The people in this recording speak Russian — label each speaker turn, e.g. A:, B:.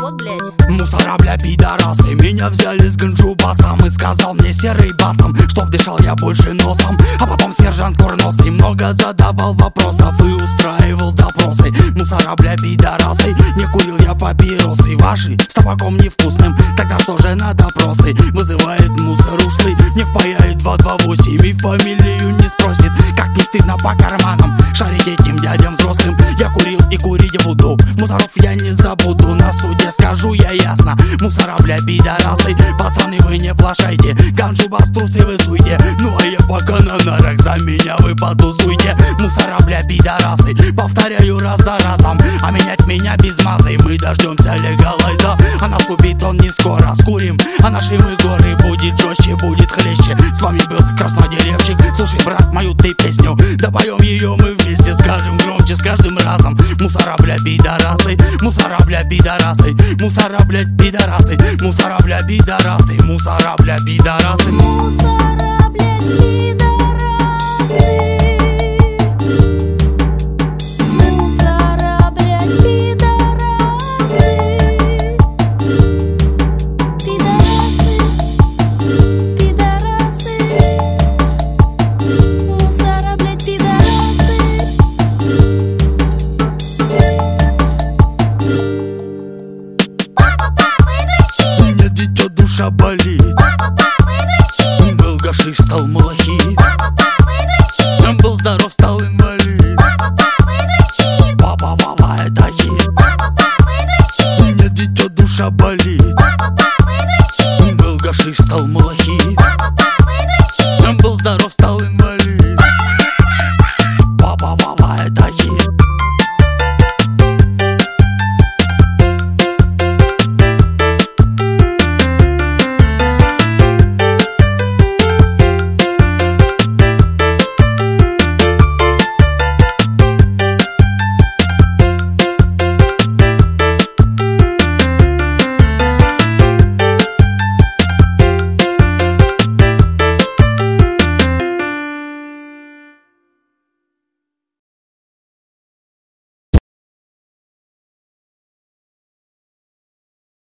A: Вот, блядь.
B: Мусора, бля, пидорасы Меня взяли с ганджубасом И сказал мне серый басом Чтоб дышал я больше носом. А потом сержант курносый Много задавал вопросов И устраивал допросы. Мусора, бля, пидорасы Не курил я папиросы. Ваши с табаком невкусным Тогда что же на допросы? Вызывает мусор ушлый Не впаяет 228 И фамилию не спросит стыдно по карманам. Шарить этим дядям взрослым. Я курил и курить буду. Мусоров я не забуду. На суде скажу я ясно Мусора, бля, пидорасы Пацаны, вы не плашайте Ганджу бас трусы вы суйте. Ну а я пока на нарах За меня вы потусуйте. Мусора, бля, пидорасы Повторяю раз за разом. А менять меня без мазы Мы дождемся легалайза. А наступит он не скоро Скурим, а наши мы горы Будет жестче, будет хлеще. С вами был краснодеревчик Слушай, брат, мою ты песню. Да ее мы вместе Скажем громче с каждым разом Мусора, бля, пидорасы. Мусора, бля, пидорасы. Мусора, блядь, пидорасы. Мусора, бля, пидорасы. Мусора, бля, пидорасы.
A: Мусора, блядь, пидорасы.
B: Гашиш, стал малахит
A: Папа, папа, это хит.
B: Был здоров, стал инвалид
A: Папа, папа, это хит.
B: Папа, папа, это хит
A: Папа, папа, это
B: У
A: хит.
B: меня дитя душа болит